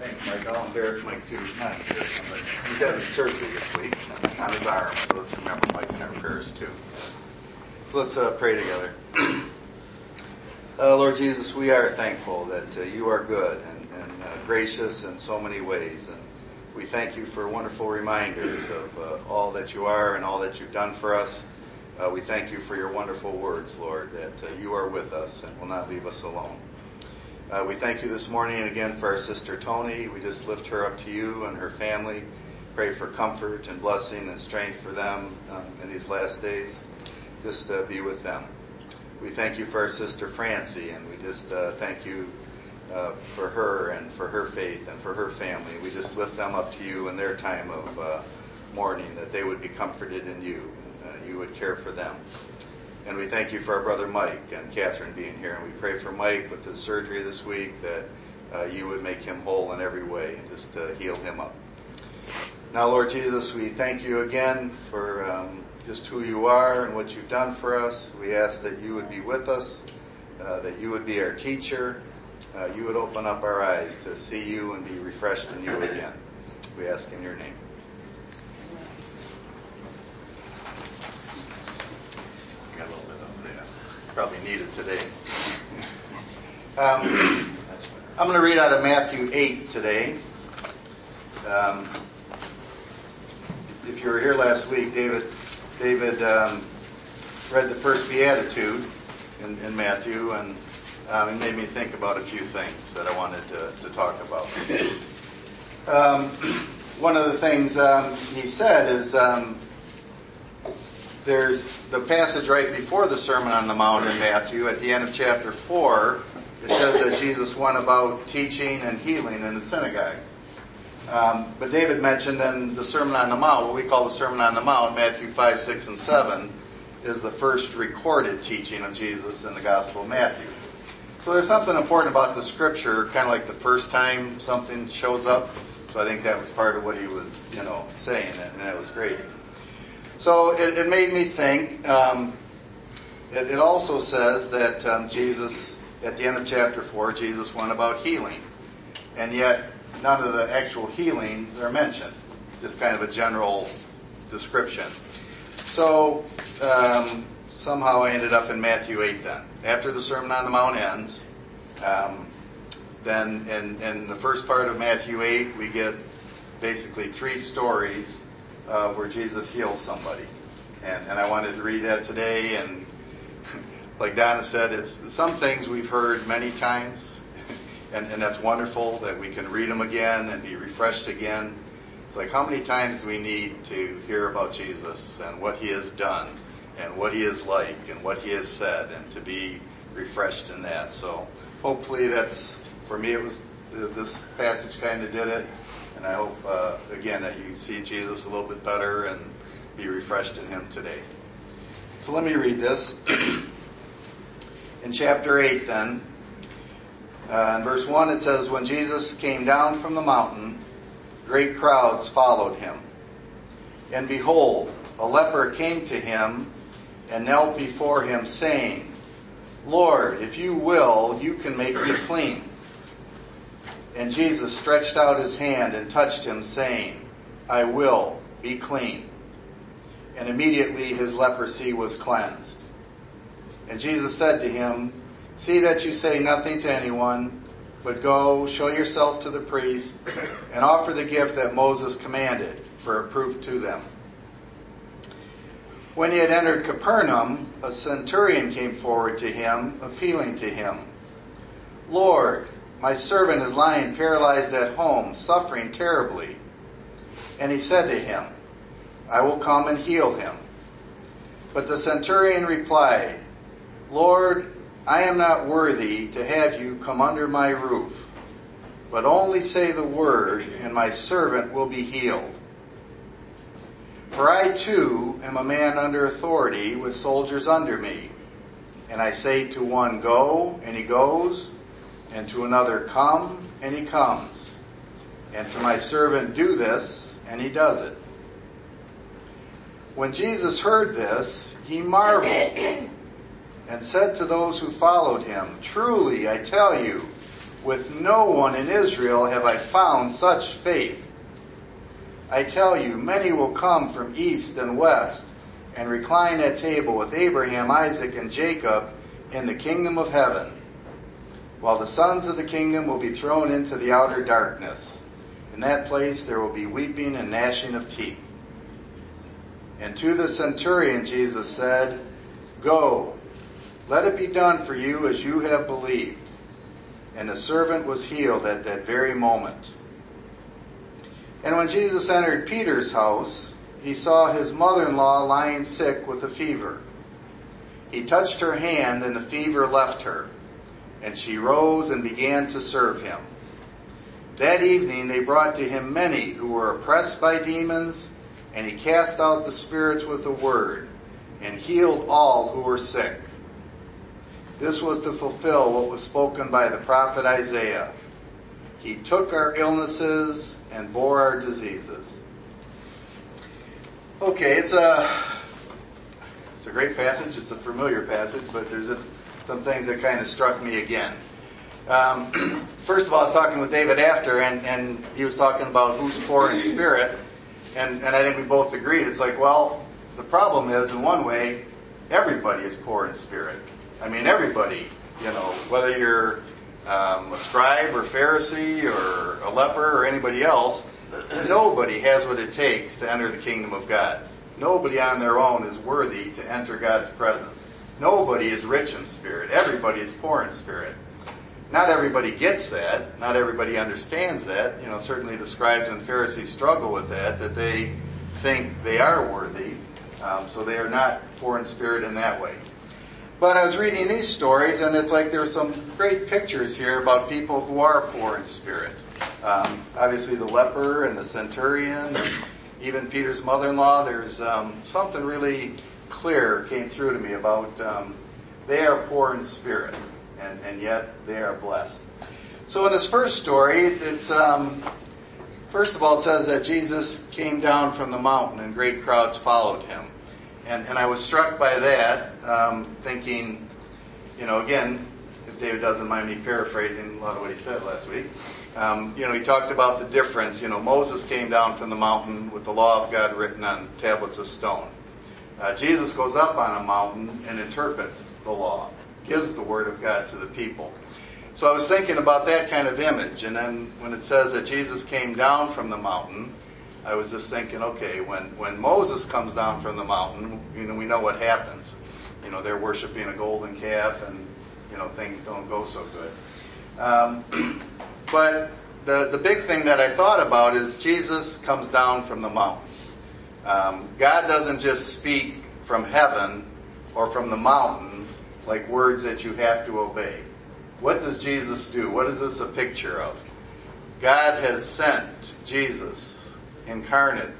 Thanks, Mike. I'll embarrass Mike too. Not but he's having surgery this week on his arm, so let's remember Mike in our prayers too. So let's uh, pray together. uh, Lord Jesus, we are thankful that uh, you are good and, and uh, gracious in so many ways, and we thank you for wonderful reminders of uh, all that you are and all that you've done for us. Uh, we thank you for your wonderful words, Lord, that you are with us and will not leave us alone. Uh, we thank you this morning again for our sister Tony. We just lift her up to you and her family. Pray for comfort and blessing and strength for them um, in these last days. Just uh, be with them. We thank you for our sister Francie, and we just uh, thank you uh, for her and for her faith and for her family. We just lift them up to you in their time of uh, mourning, that they would be comforted in you. And, you would care for them. And we thank you for our brother Mike and Catherine being here. And we pray for Mike with his surgery this week that uh, you would make him whole in every way and just uh, heal him up. Now, Lord Jesus, we thank you again for um, just who you are and what you've done for us. We ask that you would be with us, uh, that you would be our teacher, uh, you would open up our eyes to see you and be refreshed in you again. We ask in your name. Probably needed today. Um, I'm going to read out of Matthew 8 today. Um, if you were here last week, David, David um, read the first beatitude in, in Matthew, and um, it made me think about a few things that I wanted to, to talk about. Um, one of the things um, he said is um, there's the passage right before the Sermon on the Mount in Matthew, at the end of chapter 4, it says that Jesus went about teaching and healing in the synagogues. Um, but David mentioned then the Sermon on the Mount, what we call the Sermon on the Mount, Matthew 5, 6, and 7, is the first recorded teaching of Jesus in the Gospel of Matthew. So there's something important about the scripture, kind of like the first time something shows up. So I think that was part of what he was, you know, saying, and that was great. So it, it made me think. Um, it, it, also says that um, Jesus, at the end of chapter four, Jesus went about healing, and yet none of the actual healings are mentioned. Just kind of a general description. So um, somehow I ended up in Matthew eight. Then after the Sermon on the Mount ends, um, then in, in the first part of Matthew eight we get basically three stories uh, where Jesus heals somebody. And, and I wanted to read that today. And like Donna said, it's some things we've heard many times. And, and that's wonderful that we can read them again and be refreshed again. It's like how many times do we need to hear about Jesus and what he has done and what he is like and what he has said and to be refreshed in that. So hopefully that's, for me it was, this passage kind of did it. And I hope, uh, again, that you see Jesus a little bit better and be refreshed in him today. So let me read this. in chapter 8 then, uh, in verse 1 it says, When Jesus came down from the mountain, great crowds followed him. And behold, a leper came to him and knelt before him saying, Lord, if you will, you can make me clean. And Jesus stretched out his hand and touched him, saying, I will be clean. And immediately his leprosy was cleansed. And Jesus said to him, See that you say nothing to anyone, but go, show yourself to the priest, and offer the gift that Moses commanded for a proof to them. When he had entered Capernaum, a centurion came forward to him, appealing to him, Lord, my servant is lying paralyzed at home, suffering terribly. And he said to him, I will come and heal him. But the centurion replied, Lord, I am not worthy to have you come under my roof, but only say the word and my servant will be healed. For I too am a man under authority with soldiers under me. And I say to one, go, and he goes, and to another, Come, and he comes. And to my servant, Do this, and he does it. When Jesus heard this, he marveled and said to those who followed him, Truly, I tell you, With no one in Israel have I found such faith. I tell you, many will come from east and west and recline at table with Abraham, Isaac, and Jacob in the kingdom of heaven, while the sons of the kingdom will be thrown into the outer darkness. In that place there will be weeping and gnashing of teeth. And to the centurion Jesus said, Go, let it be done for you as you have believed. And the servant was healed at that very moment. And when Jesus entered Peter's house, he saw his mother-in-law lying sick with a fever. He touched her hand and the fever left her, and she rose and began to serve him. That evening they brought to him many who were oppressed by demons, and he cast out the spirits with a word, and healed all who were sick. This was to fulfill what was spoken by the prophet Isaiah. He took our illnesses and bore our diseases. Okay, it's a it's a great passage. It's a familiar passage, but there's just some things that kind of struck me again. Um, first of all, I was talking with David after, and, and he was talking about who's poor in spirit, and, and I think we both agreed. It's like, well, the problem is, in one way, everybody is poor in spirit. I mean, everybody, you know, whether you're um, a scribe or Pharisee or a leper or anybody else, nobody has what it takes to enter the kingdom of God. Nobody on their own is worthy to enter God's presence. Nobody is rich in spirit. Everybody is poor in spirit. Not everybody gets that. Not everybody understands that. You know, certainly the scribes and Pharisees struggle with that, that they think they are worthy. Um, so they are not poor in spirit in that way. But I was reading these stories, and it's like there's some great pictures here about people who are poor in spirit. Um, obviously, the leper and the centurion, and even Peter's mother-in-law. There's um, something really clear came through to me about um, they are poor in spirit, and, and yet they are blessed. So in this first story, it's um, first of all it says that Jesus came down from the mountain, and great crowds followed him. And, and I was struck by that, um, thinking, you know, again, if David doesn't mind me paraphrasing a lot of what he said last week, um, you know, he talked about the difference. You know, Moses came down from the mountain with the law of God written on tablets of stone. Uh, Jesus goes up on a mountain and interprets the law, gives the word of God to the people. So I was thinking about that kind of image, and then when it says that Jesus came down from the mountain, I was just thinking, okay, when, when Moses comes down from the mountain, you know, we know what happens. You know, they're worshiping a golden calf and, you know, things don't go so good. Um, but the, the big thing that I thought about is Jesus comes down from the mountain. Um, God doesn't just speak from heaven or from the mountain like words that you have to obey. What does Jesus do? What is this a picture of? God has sent Jesus incarnate,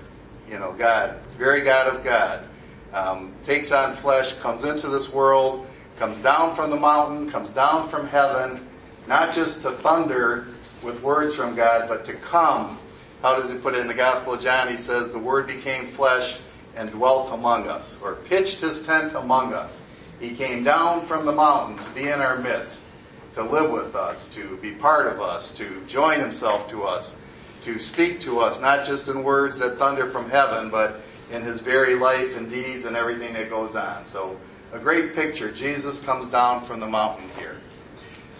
you know, God, very God of God, um, takes on flesh, comes into this world, comes down from the mountain, comes down from heaven, not just to thunder with words from God, but to come. How does he put it in the Gospel of John? He says, the Word became flesh and dwelt among us, or pitched his tent among us. He came down from the mountain to be in our midst, to live with us, to be part of us, to join himself to us, to speak to us, not just in words that thunder from heaven, but in his very life and deeds and everything that goes on. So a great picture. Jesus comes down from the mountain here.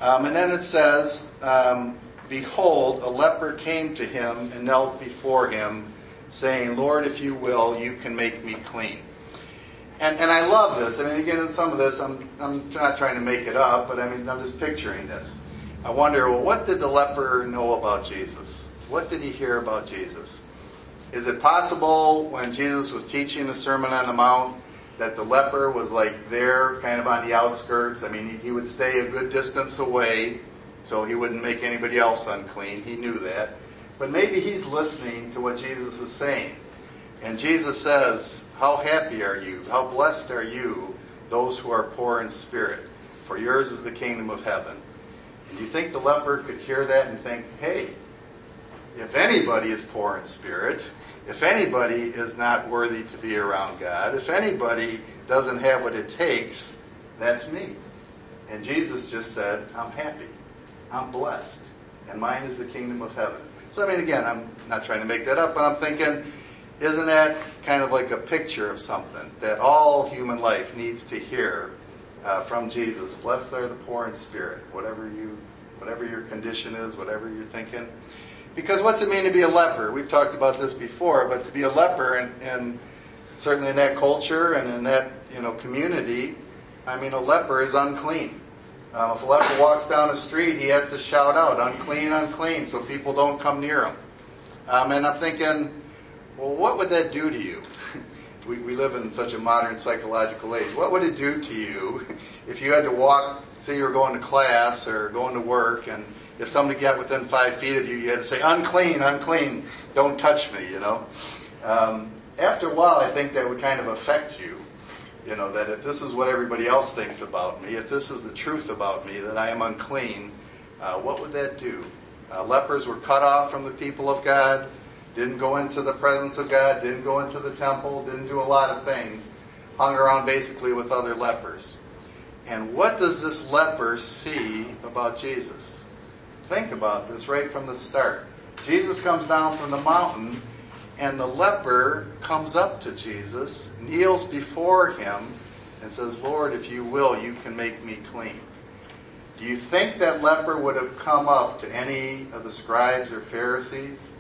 Um, and then it says, um, Behold, a leper came to him and knelt before him, saying, Lord, if you will, you can make me clean. And, and I love this. I mean, again, in some of this, I'm, I'm not trying to make it up, but I mean, I'm just picturing this. I wonder, well, what did the leper know about Jesus? What did he hear about Jesus? Is it possible when Jesus was teaching the Sermon on the Mount that the leper was like there, kind of on the outskirts? I mean, he would stay a good distance away so he wouldn't make anybody else unclean. He knew that. But maybe he's listening to what Jesus is saying. And Jesus says, how happy are you? How blessed are you, those who are poor in spirit? For yours is the kingdom of heaven. And do you think the leper could hear that and think, hey, if anybody is poor in spirit, if anybody is not worthy to be around God, if anybody doesn't have what it takes, that's me. And Jesus just said, I'm happy. I'm blessed. And mine is the kingdom of heaven. So, I mean, again, I'm not trying to make that up, but I'm thinking, isn't that kind of like a picture of something that all human life needs to hear uh, from Jesus? Blessed are the poor in spirit, whatever you, whatever your condition is, whatever you're thinking. Because what's it mean to be a leper? We've talked about this before, but to be a leper and, and certainly in that culture and in that, you know, community, I mean, a leper is unclean. Um, if a leper walks down the street, he has to shout out, unclean, unclean, so people don't come near him. Um, and I'm thinking, well, what would that do to you? we, we live in such a modern psychological age. What would it do to you if you had to walk, say you were going to class or going to work, and if somebody got within five feet of you, you had to say, unclean, unclean, don't touch me, you know? Um, after a while, I think that would kind of affect you. You know, that if this is what everybody else thinks about me, if this is the truth about me, that I am unclean, uh, what would that do? Uh, lepers were cut off from the people of God, didn't go into the presence of God, didn't go into the temple, didn't do a lot of things, hung around basically with other lepers. And what does this leper see about Jesus? Think about this right from the start. Jesus comes down from the mountain and the leper comes up to Jesus, kneels before him, and says, Lord, if you will, you can make me clean. Do you think that leper would have come up to any of the scribes or Pharisees?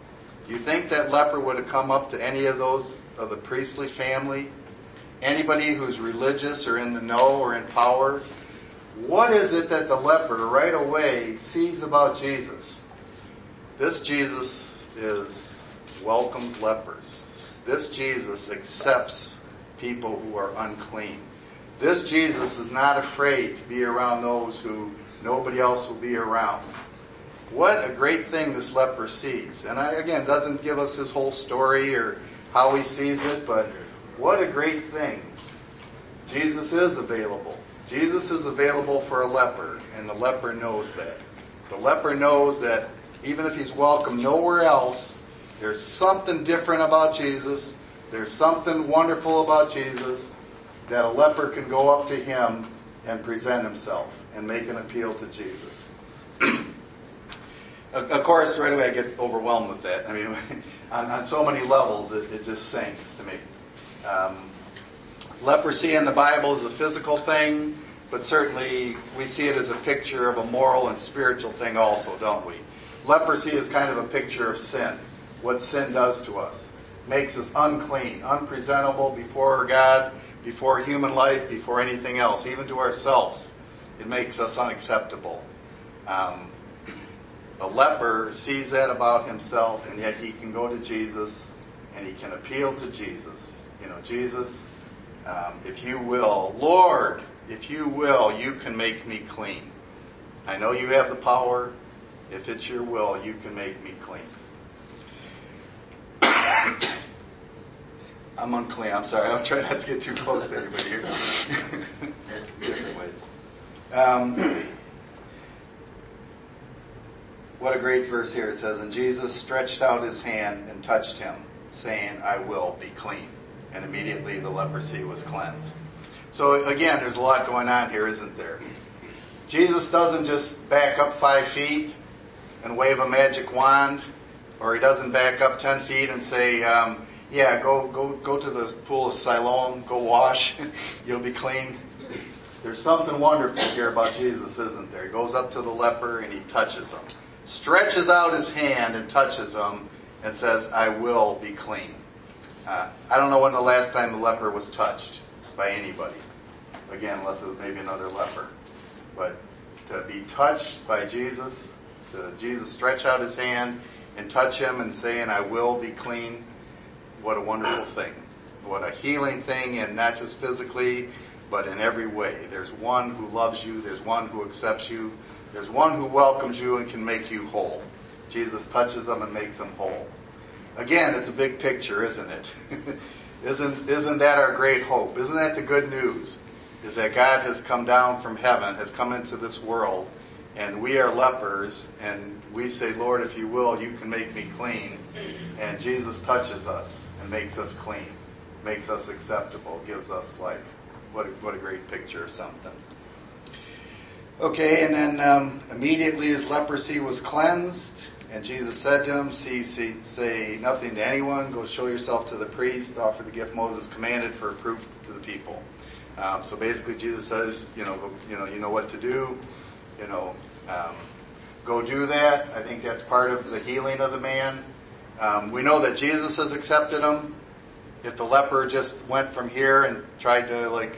Do you think that leper would have come up to any of those of the priestly family? Anybody who's religious or in the know or in power? What is it that the leper right away sees about Jesus? This Jesus is welcomes lepers. This Jesus accepts people who are unclean. This Jesus is not afraid to be around those who nobody else will be around. What a great thing this leper sees. And I, again, doesn't give us his whole story or how he sees it, but what a great thing. Jesus is available. Jesus is available for a leper, and the leper knows that. The leper knows that even if he's welcome nowhere else, there's something different about Jesus. There's something wonderful about Jesus that a leper can go up to him and present himself and make an appeal to Jesus. of course, right away I get overwhelmed with that. I mean, on, on so many levels, it, it, just sings to me. Um, leprosy in the Bible is a physical thing, but certainly we see it as a picture of a moral and spiritual thing also, don't we? Leprosy is kind of a picture of sin what sin does to us. Makes us unclean, unpresentable before God, before human life, before anything else, even to ourselves. It makes us unacceptable. Um, the leper sees that about himself, and yet he can go to Jesus and he can appeal to Jesus. You know, Jesus, um, if you will, Lord, if you will, you can make me clean. I know you have the power. If it's your will, you can make me clean. I'm unclean. I'm sorry. I'll try not to get too close to anybody here. Different ways. Um, what a great verse here. It says, And Jesus stretched out his hand and touched him, saying, I will be clean. And immediately the leprosy was cleansed. So again, there's a lot going on here, isn't there? Jesus doesn't just back up five feet and wave a magic wand or he doesn't back up 10 feet and say, um, yeah, go, go, go to the pool of Siloam, go wash, you'll be clean. There's something wonderful here about Jesus, isn't there? He goes up to the leper and he touches him, stretches out his hand and touches him and says, I will be clean. Uh, I don't know when the last time the leper was touched by anybody. Again, unless it was maybe another leper. But to be touched by Jesus, to Jesus stretch out his hand and touch him and saying, I will be clean, what a wonderful thing. What a healing thing, and not just physically, but in every way. There's one who loves you, there's one who accepts you, there's one who welcomes you and can make you whole. Jesus touches them and makes them whole. Again, it's a big picture, isn't it? isn't, isn't that our great hope? Isn't that the good news? Is that God has come down from heaven, has come into this world, and we are lepers, and we say, Lord, if you will, you can make me clean. And Jesus touches us and makes us clean, makes us acceptable, gives us life. What a, what a great picture of something. Okay, and then um, immediately his leprosy was cleansed, and Jesus said to him, see, see, say nothing to anyone, go show yourself to the priest, offer the gift Moses commanded for proof to the people. Um, so basically Jesus says, you know, you know, you know what to do, you know, um, go do that. I think that's part of the healing of the man. Um, we know that Jesus has accepted him. If the leper just went from here and tried to like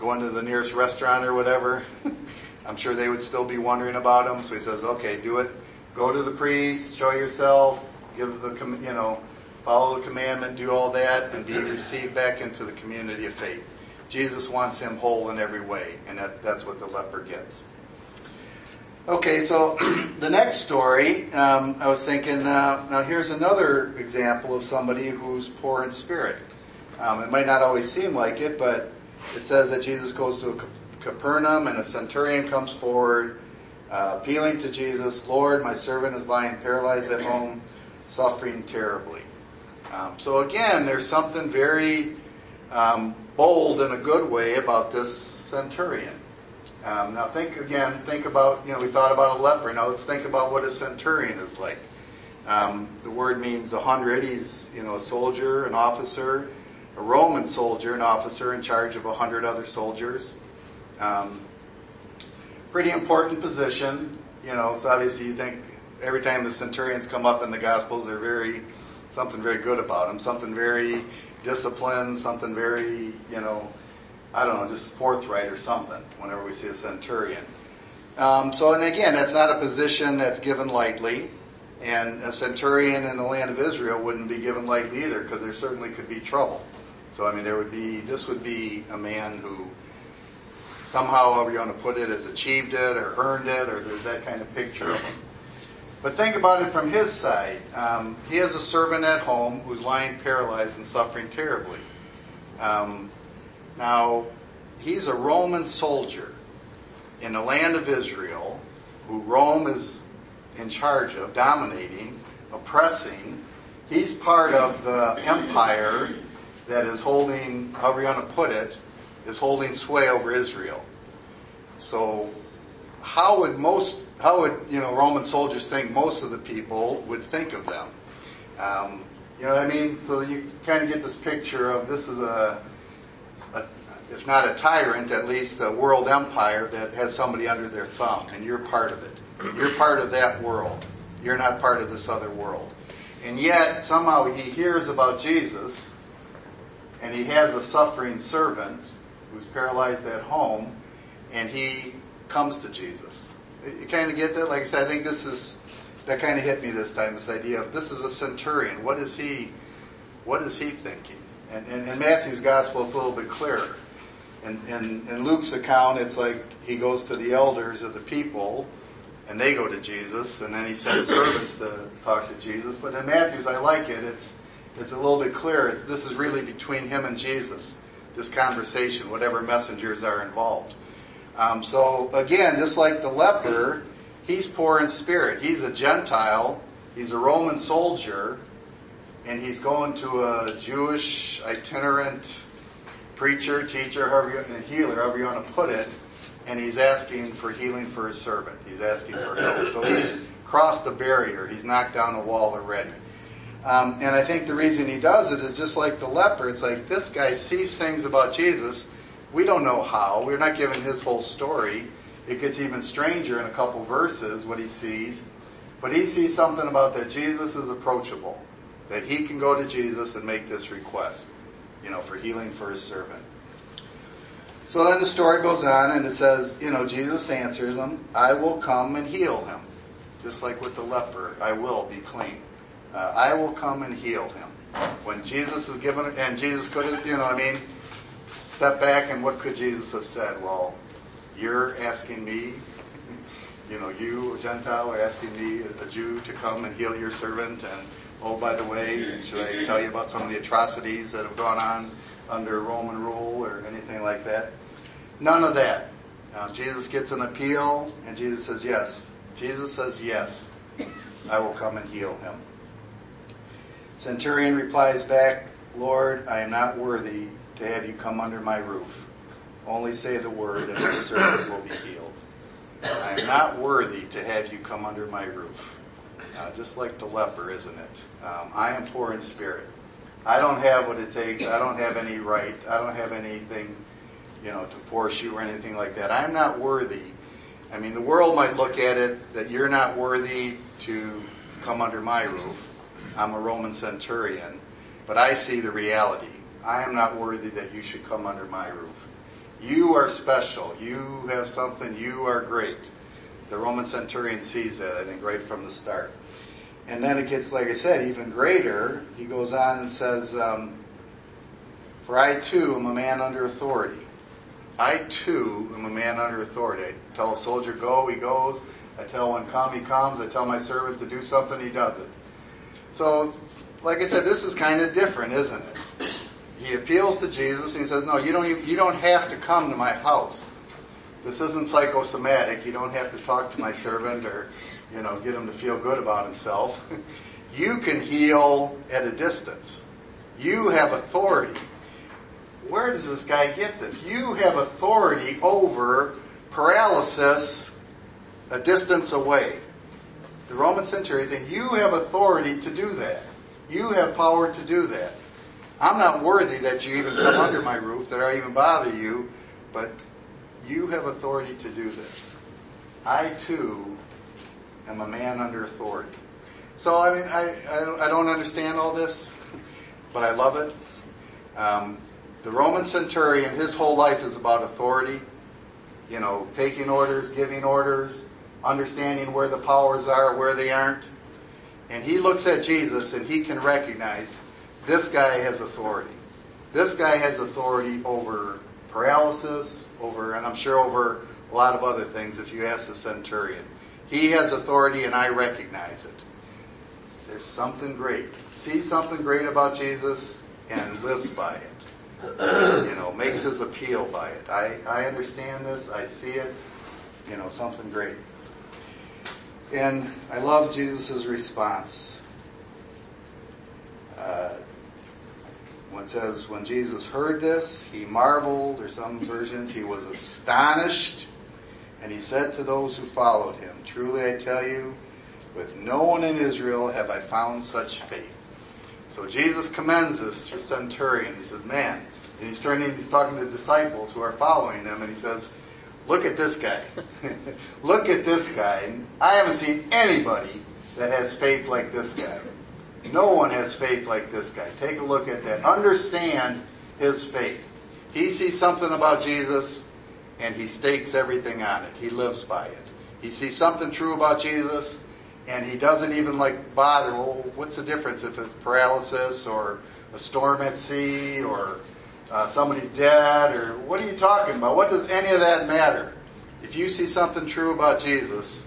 go into the nearest restaurant or whatever, I'm sure they would still be wondering about him. So he says, okay, do it. Go to the priest, show yourself, give the, you know, follow the commandment, do all that, and be received back into the community of faith. Jesus wants him whole in every way, and that, that's what the leper gets. Okay, so the next story, um, I was thinking, uh, now here's another example of somebody who's poor in spirit. Um, it might not always seem like it, but it says that Jesus goes to Capernaum and a centurion comes forward, uh, appealing to Jesus, Lord, my servant is lying paralyzed at home, suffering terribly. Um, so again, there's something very um, bold in a good way about this centurion. Um, now think again, think about, you know, we thought about a leper. Now let's think about what a centurion is like. Um, the word means a hundred. He's, you know, a soldier, an officer, a Roman soldier, an officer in charge of a hundred other soldiers. Um, pretty important position. You know, so obviously you think every time the centurions come up in the Gospels, they're very, something very good about them, something very disciplined, something very, you know, I don't know, just forthright or something whenever we see a centurion. Um, so, and again, that's not a position that's given lightly. And a centurion in the land of Israel wouldn't be given lightly either because there certainly could be trouble. So, I mean, there would be, this would be a man who somehow, however you want to put it, has achieved it or earned it or there's that kind of picture of him. But think about it from his side. Um, he has a servant at home who's lying paralyzed and suffering terribly. Um, now, he's a Roman soldier in the land of Israel who Rome is in charge of, dominating, oppressing. He's part of the empire that is holding, however you want to put it, is holding sway over Israel. So, how would most, how would, you know, Roman soldiers think most of the people would think of them? Um, you know what I mean? So you kind of get this picture of this is a, a, if not a tyrant, at least a world empire that has somebody under their thumb, and you're part of it. You're part of that world. You're not part of this other world. And yet, somehow he hears about Jesus, and he has a suffering servant who's paralyzed at home, and he comes to Jesus. You kind of get that? Like I said, I think this is, that kind of hit me this time, this idea of this is a centurion. What is he, what is he thinking? And in Matthew's gospel, it's a little bit clearer. In, in, in Luke's account, it's like he goes to the elders of the people, and they go to Jesus, and then he sends servants to talk to Jesus. But in Matthew's, I like it. It's it's a little bit clearer. It's this is really between him and Jesus. This conversation, whatever messengers are involved. Um, so again, just like the leper, he's poor in spirit. He's a Gentile. He's a Roman soldier and he's going to a Jewish itinerant preacher, teacher, however you, healer, however you want to put it, and he's asking for healing for his servant. He's asking for help. So he's crossed the barrier. He's knocked down the wall already. Um, and I think the reason he does it is just like the leper. It's like this guy sees things about Jesus. We don't know how. We're not given his whole story. It gets even stranger in a couple verses what he sees. But he sees something about that Jesus is approachable that he can go to Jesus and make this request, you know, for healing for his servant. So then the story goes on and it says, you know, Jesus answers him, I will come and heal him. Just like with the leper, I will be clean. Uh, I will come and heal him. When Jesus is given, and Jesus could have, you know, I mean, step back and what could Jesus have said? Well, you're asking me, you know, you, a Gentile, are asking me, a Jew, to come and heal your servant and Oh, by the way, should I tell you about some of the atrocities that have gone on under Roman rule or anything like that? None of that. Now, Jesus gets an appeal and Jesus says yes. Jesus says yes. I will come and heal him. Centurion replies back, Lord, I am not worthy to have you come under my roof. Only say the word and my servant will be healed. I am not worthy to have you come under my roof. Uh, just like the leper, isn't it? Um, I am poor in spirit. I don't have what it takes. I don't have any right. I don't have anything, you know, to force you or anything like that. I'm not worthy. I mean, the world might look at it that you're not worthy to come under my roof. I'm a Roman centurion. But I see the reality. I am not worthy that you should come under my roof. You are special. You have something. You are great. The Roman centurion sees that, I think, right from the start. And then it gets, like I said, even greater. He goes on and says, um, For I too am a man under authority. I too am a man under authority. I tell a soldier go, he goes. I tell one come, he comes. I tell my servant to do something, he does it. So, like I said, this is kind of different, isn't it? He appeals to Jesus and he says, no, you don't, you don't have to come to my house. This isn't psychosomatic. You don't have to talk to my servant or, you know, get him to feel good about himself. you can heal at a distance. You have authority. Where does this guy get this? You have authority over paralysis a distance away. The Roman centurion saying, you have authority to do that. You have power to do that. I'm not worthy that you even come under my roof, that I even bother you, but you have authority to do this. I too am a man under authority. So, I mean, I, I, don't understand all this, but I love it. Um, the Roman centurion, his whole life is about authority. You know, taking orders, giving orders, understanding where the powers are, where they aren't. And he looks at Jesus and he can recognize this guy has authority. This guy has authority over paralysis, over, and I'm sure over a lot of other things if you ask the centurion. He has authority and I recognize it. There's something great. See something great about Jesus and lives by it. You know, makes his appeal by it. I, I understand this. I see it. You know, something great. And I love Jesus' response. Uh, it says, when Jesus heard this, he marveled, or some versions, he was astonished, and he said to those who followed him, Truly I tell you, with no one in Israel have I found such faith. So Jesus commends this centurion. He says, man, and he's turning, he's talking to the disciples who are following him, and he says, look at this guy. look at this guy. I haven't seen anybody that has faith like this guy. No one has faith like this guy. Take a look at that. Understand his faith. He sees something about Jesus and he stakes everything on it. He lives by it. He sees something true about Jesus and he doesn't even like bother, well, what's the difference if it's paralysis or a storm at sea or uh, somebody's dead or what are you talking about? What does any of that matter? If you see something true about Jesus,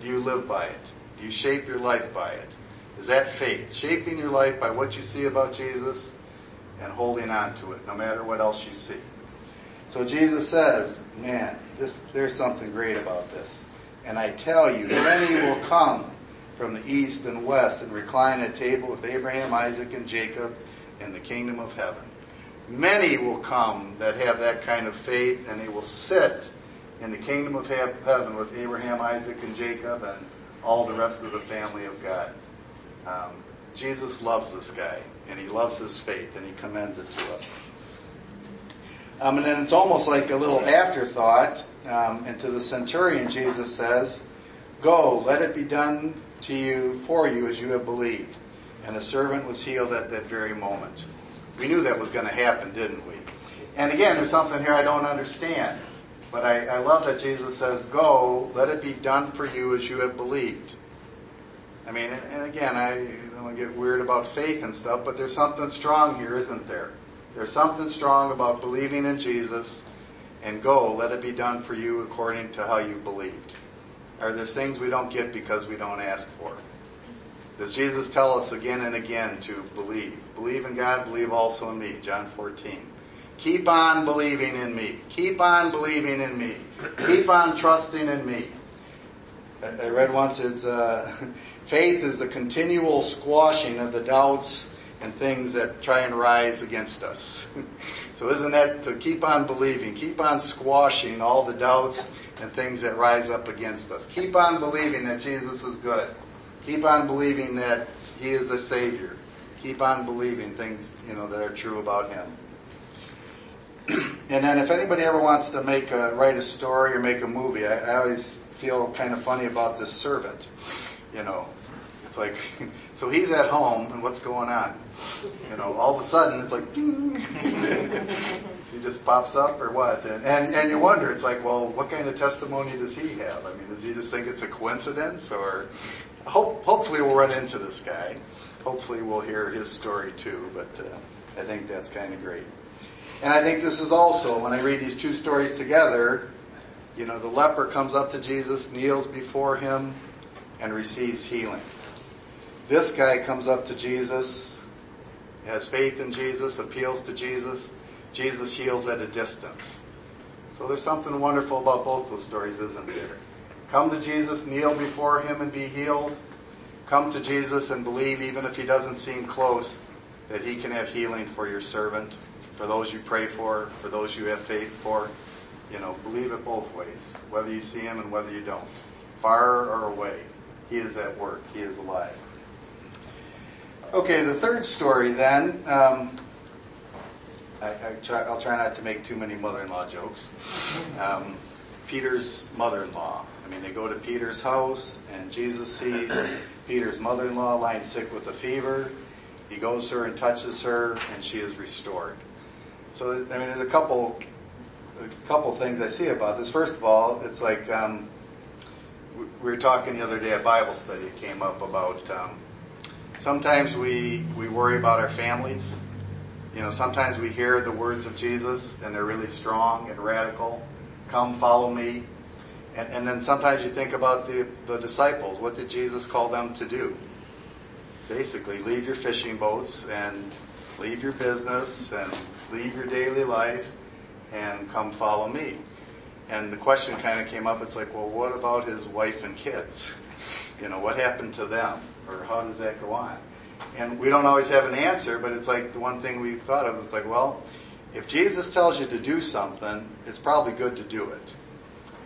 do you live by it? Do you shape your life by it? Is that faith? Shaping your life by what you see about Jesus and holding on to it no matter what else you see. So Jesus says, man, this, there's something great about this. And I tell you, many will come from the east and west and recline at table with Abraham, Isaac, and Jacob in the kingdom of heaven. Many will come that have that kind of faith and they will sit in the kingdom of heaven with Abraham, Isaac, and Jacob and all the rest of the family of God. Um, Jesus loves this guy, and he loves his faith, and he commends it to us. Um, and then it's almost like a little afterthought. Um, and to the centurion, Jesus says, "Go, let it be done to you for you as you have believed." And the servant was healed at that very moment. We knew that was going to happen, didn't we? And again, there's something here I don't understand. But I, I love that Jesus says, "Go, let it be done for you as you have believed." I mean, and, and again, I don't get weird about faith and stuff, but there's something strong here, isn't there? There's something strong about believing in Jesus and go, let it be done for you according to how you believed. Are there things we don't get because we don't ask for? Does Jesus tell us again and again to believe? Believe in God, believe also in me, John 14. Keep on believing in me. Keep on believing in me. Keep on trusting in me. I read once it's, uh, Faith is the continual squashing of the doubts and things that try and rise against us. so isn't that to keep on believing, keep on squashing all the doubts and things that rise up against us. Keep on believing that Jesus is good. Keep on believing that He is a Savior. Keep on believing things, you know, that are true about Him. and then if anybody ever wants to make a, write a story or make a movie, I, I always feel kind of funny about this servant. You know, it's like, so he's at home and what's going on? You know, all of a sudden it's like, ding. he just pops up or what? And, and, and you wonder, it's like, well, what kind of testimony does he have? I mean, does he just think it's a coincidence or hope, hopefully we'll run into this guy. Hopefully we'll hear his story too, but uh, I think that's kind of great. And I think this is also, when I read these two stories together, you know, the leper comes up to Jesus, kneels before him, and receives healing. This guy comes up to Jesus, has faith in Jesus, appeals to Jesus. Jesus heals at a distance. So there's something wonderful about both those stories, isn't there? Come to Jesus, kneel before him and be healed. Come to Jesus and believe, even if he doesn't seem close, that he can have healing for your servant for those you pray for, for those you have faith for. You know, believe it both ways, whether you see him and whether you don't. Far or away, he is at work. He is alive. Okay, the third story then. Um, I, I try, I'll try not to make too many mother-in-law jokes. Um, Peter's mother-in-law. I mean, they go to Peter's house, and Jesus sees Peter's mother-in-law lying sick with a fever. He goes to her and touches her, and she is restored. So, I mean, there's a couple, a couple things I see about this. First of all, it's like um, we were talking the other day at Bible study. It came up about um, sometimes we we worry about our families. You know, sometimes we hear the words of Jesus and they're really strong and radical. Come, follow me. And, and then sometimes you think about the, the disciples. What did Jesus call them to do? Basically, leave your fishing boats and leave your business and leave your daily life and come follow me. And the question kind of came up, it's like, well, what about his wife and kids? You know, what happened to them? Or how does that go on? And we don't always have an answer, but it's like the one thing we thought of is like, well, if Jesus tells you to do something, it's probably good to do it.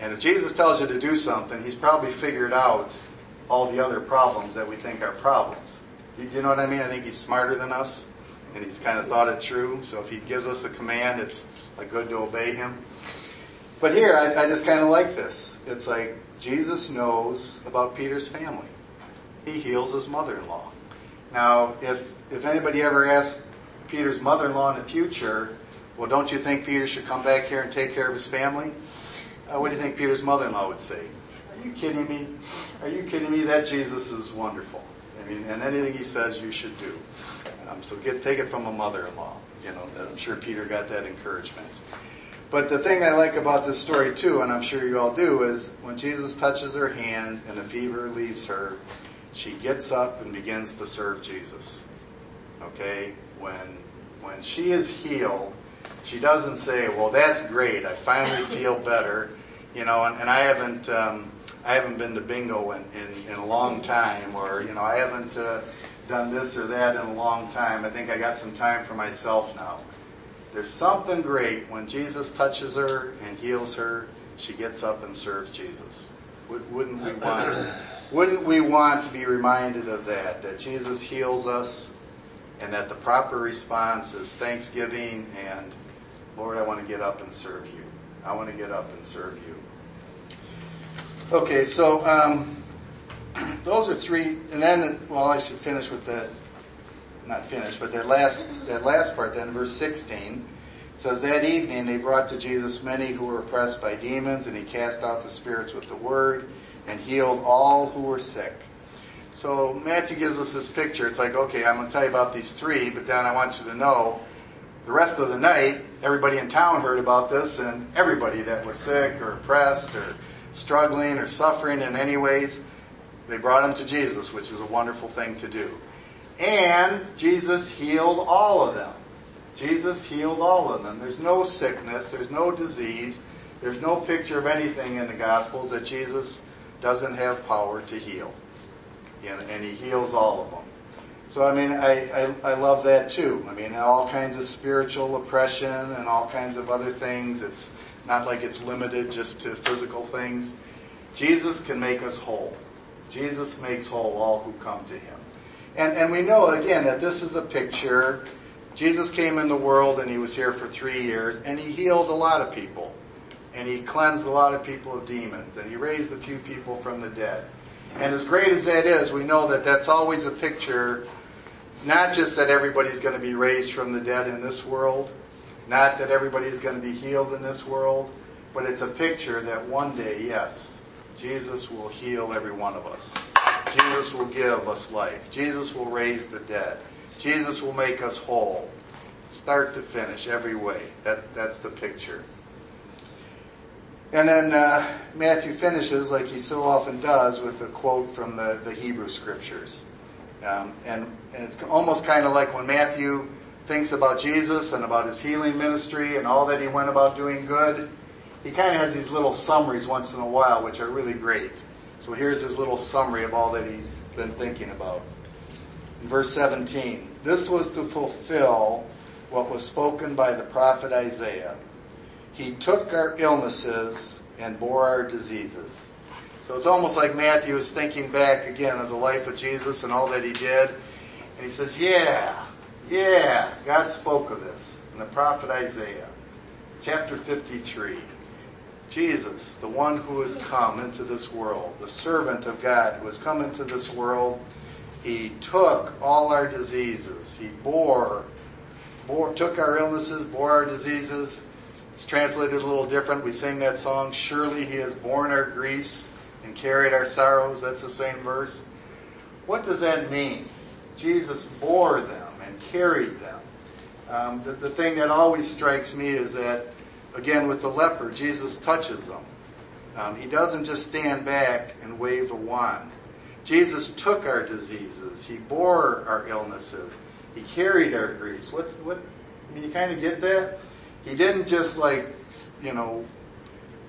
And if Jesus tells you to do something, he's probably figured out all the other problems that we think are problems. You know what I mean? I think he's smarter than us and he's kind of thought it through. So if he gives us a command, it's like good to obey him. But here, I, I just kind of like this. It's like Jesus knows about Peter's family. He heals his mother-in-law. Now, if if anybody ever asked Peter's mother-in-law in the future, well, don't you think Peter should come back here and take care of his family? Uh, what do you think Peter's mother-in-law would say? Are you kidding me? Are you kidding me? That Jesus is wonderful. I mean, and anything he says, you should do. Um, so get take it from a mother-in-law. You know, that I'm sure Peter got that encouragement. But the thing I like about this story too, and I'm sure you all do, is when Jesus touches her hand and the fever leaves her, she gets up and begins to serve Jesus. Okay? When, when she is healed, she doesn't say, well, that's great. I finally feel better. You know, and, and I haven't, um, I haven't been to bingo in, in, in a long time or, you know, I haven't, uh, done this or that in a long time. I think I got some time for myself now. There's something great when Jesus touches her and heals her. She gets up and serves Jesus. Wouldn't we want? Wouldn't we want to be reminded of that? That Jesus heals us, and that the proper response is thanksgiving and, Lord, I want to get up and serve you. I want to get up and serve you. Okay, so um, those are three, and then, well, I should finish with that, not finish, but that last, that last part then, verse 16. Says, that evening they brought to Jesus many who were oppressed by demons, and he cast out the spirits with the word, and healed all who were sick. So Matthew gives us this picture. It's like, okay, I'm going to tell you about these three, but then I want you to know the rest of the night, everybody in town heard about this, and everybody that was sick or oppressed or struggling or suffering in any ways, they brought him to Jesus, which is a wonderful thing to do. And Jesus healed all of them. Jesus healed all of them. There's no sickness, there's no disease, there's no picture of anything in the Gospels that Jesus doesn't have power to heal. And he heals all of them. So I mean, I, I, I love that too. I mean, all kinds of spiritual oppression and all kinds of other things. It's not like it's limited just to physical things. Jesus can make us whole. Jesus makes whole all who come to him. And, and we know again that this is a picture. Jesus came in the world and he was here for three years and he healed a lot of people. And he cleansed a lot of people of demons and he raised a few people from the dead. And as great as that is, we know that that's always a picture, not just that everybody's going to be raised from the dead in this world, not that everybody is going to be healed in this world, but it's a picture that one day, yes, Jesus will heal every one of us. Jesus will give us life. Jesus will raise the dead. Jesus will make us whole. Start to finish, every way. That, that's the picture. And then uh, Matthew finishes, like he so often does, with a quote from the, the Hebrew scriptures. Um, and, and it's almost kind of like when Matthew thinks about Jesus and about his healing ministry and all that he went about doing good, he kind of has these little summaries once in a while, which are really great. So here's his little summary of all that he's been thinking about. In verse 17, this was to fulfill what was spoken by the prophet Isaiah. He took our illnesses and bore our diseases. So it's almost like Matthew is thinking back again of the life of Jesus and all that he did. And he says, yeah, yeah, God spoke of this in the prophet Isaiah, chapter 53. Jesus, the one who has come into this world, the servant of God who has come into this world, he took all our diseases. He bore, bore, took our illnesses, bore our diseases. It's translated a little different. We sing that song, Surely he has borne our griefs and carried our sorrows. That's the same verse. What does that mean? Jesus bore them and carried them. Um, the, the thing that always strikes me is that, again, with the leper, Jesus touches them. Um, he doesn't just stand back and wave a wand. Jesus took our diseases. He bore our illnesses. He carried our griefs. What, what, I mean, you kind of get that? He didn't just like, you know,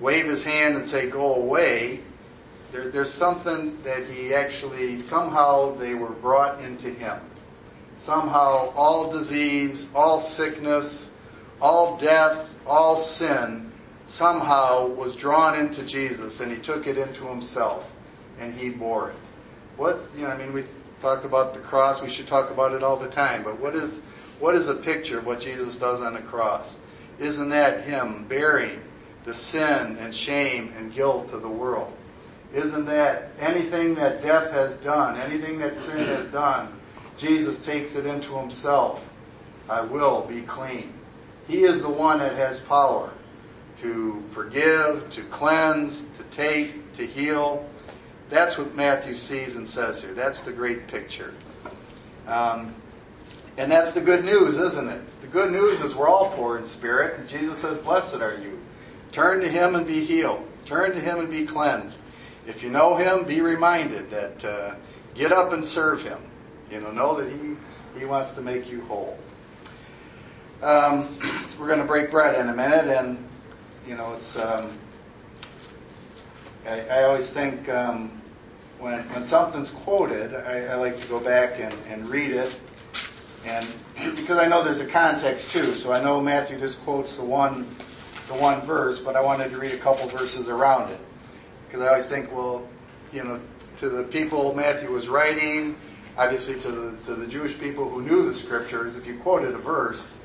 wave his hand and say, go away. There, there's something that he actually, somehow they were brought into him somehow all disease, all sickness, all death, all sin somehow was drawn into Jesus and he took it into himself and he bore it. What, you know, I mean, we talk about the cross, we should talk about it all the time, but what is, what is a picture of what Jesus does on the cross? Isn't that him bearing the sin and shame and guilt of the world? Isn't that anything that death has done, anything that sin has done, Jesus takes it into himself. I will be clean. He is the one that has power to forgive, to cleanse, to take, to heal. That's what Matthew sees and says here. That's the great picture. Um, and that's the good news, isn't it? The good news is we're all poor in spirit, and Jesus says, Blessed are you. Turn to Him and be healed. Turn to Him and be cleansed. If you know Him, be reminded that uh, get up and serve Him. You know, know that He, He wants to make you whole. Um, we're going to break bread in a minute, and, you know, it's, um, I, I, always think um, when, when something's quoted, I, I, like to go back and, and read it, and because I know there's a context too, so I know Matthew just quotes the one, the one verse, but I wanted to read a couple verses around it. Because I always think, well, you know, to the people Matthew was writing, obviously to the, to the Jewish people who knew the scriptures, if you quoted a verse,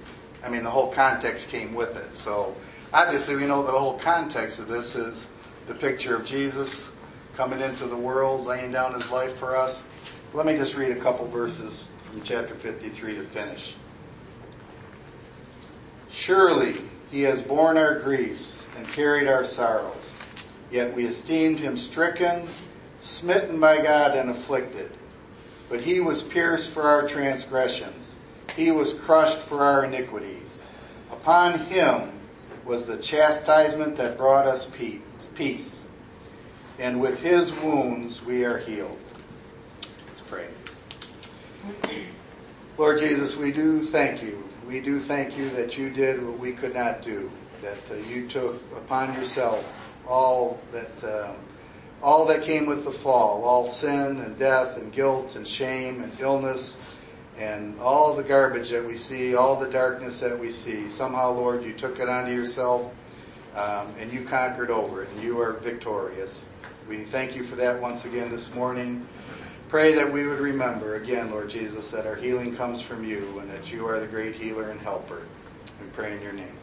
I mean, the whole context came with it. So obviously we know the whole context of this is the picture of Jesus coming into the world, laying down his life for us. Let me just read a couple verses from chapter 53 to finish. Surely he has borne our griefs and carried our sorrows. Yet we esteemed him stricken, smitten by God and afflicted. But he was pierced for our transgressions. He was crushed for our iniquities. Upon him was the chastisement that brought us peace. And with his wounds we are healed. Let's pray. Lord Jesus, we do thank you. We do thank you that you did what we could not do. That uh, you took upon yourself all that uh, all that came with the fall, all sin and death and guilt and shame and illness and all the garbage that we see, all the darkness that we see. Somehow, Lord, you took it onto yourself. um, and you conquered over it, and you are victorious. We thank you for that once again this morning. Pray that we would remember again, Lord Jesus, that our healing comes from you and that you are the great healer and helper. We pray in your name.